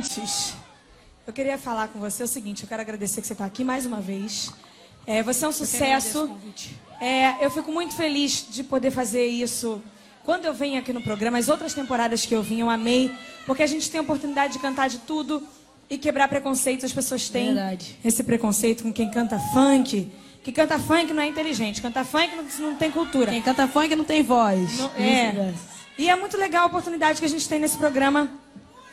antes, eu queria falar com você o seguinte: eu quero agradecer que você está aqui mais uma vez. É, você é um sucesso. É, eu fico muito feliz de poder fazer isso. Quando eu venho aqui no programa, as outras temporadas que eu vim, eu amei, porque a gente tem a oportunidade de cantar de tudo e quebrar preconceitos. As pessoas têm Verdade. esse preconceito com quem canta funk. Que canta funk não é inteligente, canta funk não, não tem cultura. Quem canta funk não tem voz. Não- é. E é muito legal a oportunidade que a gente tem nesse programa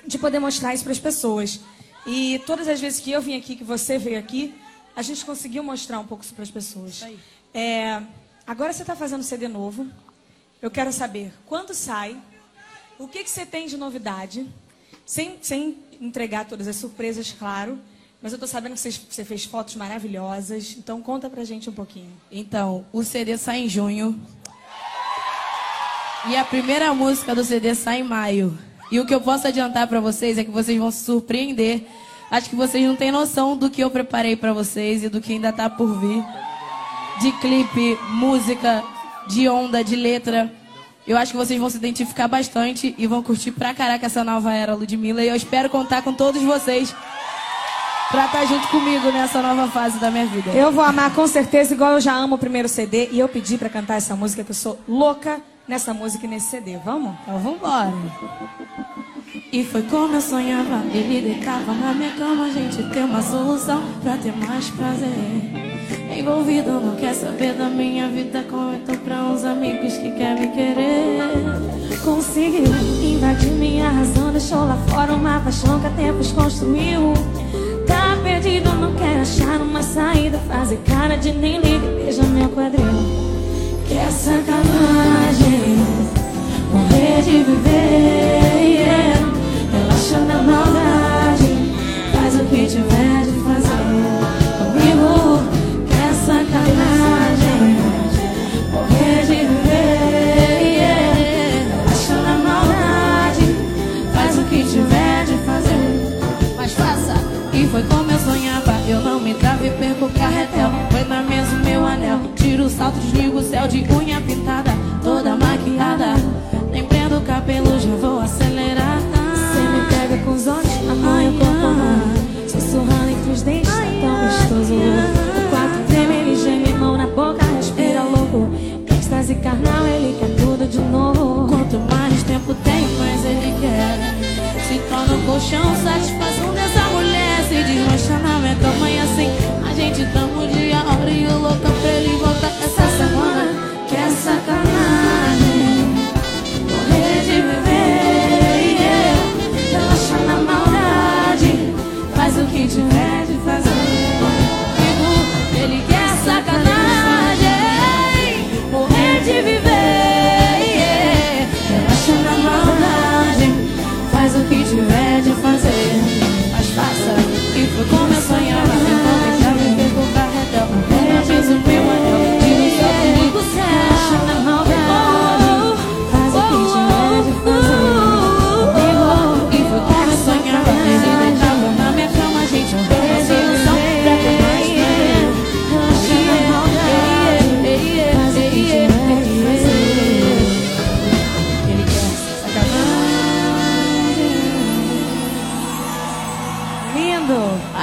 de poder mostrar isso para as pessoas. E todas as vezes que eu vim aqui, que você veio aqui, a gente conseguiu mostrar um pouco isso para as pessoas. É, agora você está fazendo CD novo. Eu quero saber quando sai, o que, que você tem de novidade, sem, sem entregar todas as surpresas, claro. Mas eu tô sabendo que você, você fez fotos maravilhosas. Então conta pra gente um pouquinho. Então, o CD sai em junho. E a primeira música do CD sai em maio. E o que eu posso adiantar pra vocês é que vocês vão se surpreender. Acho que vocês não têm noção do que eu preparei pra vocês e do que ainda tá por vir. De clipe, música, de onda, de letra. Eu acho que vocês vão se identificar bastante e vão curtir pra caraca essa nova era Ludmilla. E eu espero contar com todos vocês pra estar junto comigo nessa nova fase da minha vida. Eu vou amar com certeza, igual eu já amo o primeiro CD. E eu pedi pra cantar essa música, que eu sou louca nessa música e nesse CD. Vamos? Então vambora. E foi como eu sonhava, ele deitava na minha cama, a gente ter uma solução pra ter mais prazer. Envolvido, não quer saber da minha vida, comentou pra uns amigos que quer me querer. Conseguiu invadir minha razão, deixou lá fora uma paixão que há tempos construiu. Tá perdido, não quer achar uma saída, fazer cara de nem liga, beija meu quadril. Quer sacanagem, tiver de fazer comigo. Quer sacanagem, morrer de viver, yeah. na maldade, faz o que tiver de fazer. Mas faça! E foi como eu sonhava, eu não me travo e perco o carretel. Foi na mesa o meu anel, tiro o salto, desligo o céu de unha Êxtase carnal, ele quer tudo de novo Quanto mais tempo tem, mais ele quer. Se torna colchão, satisfação dessa mulher. Se desmancha na minha e assim a gente tamo de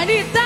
Солидарность!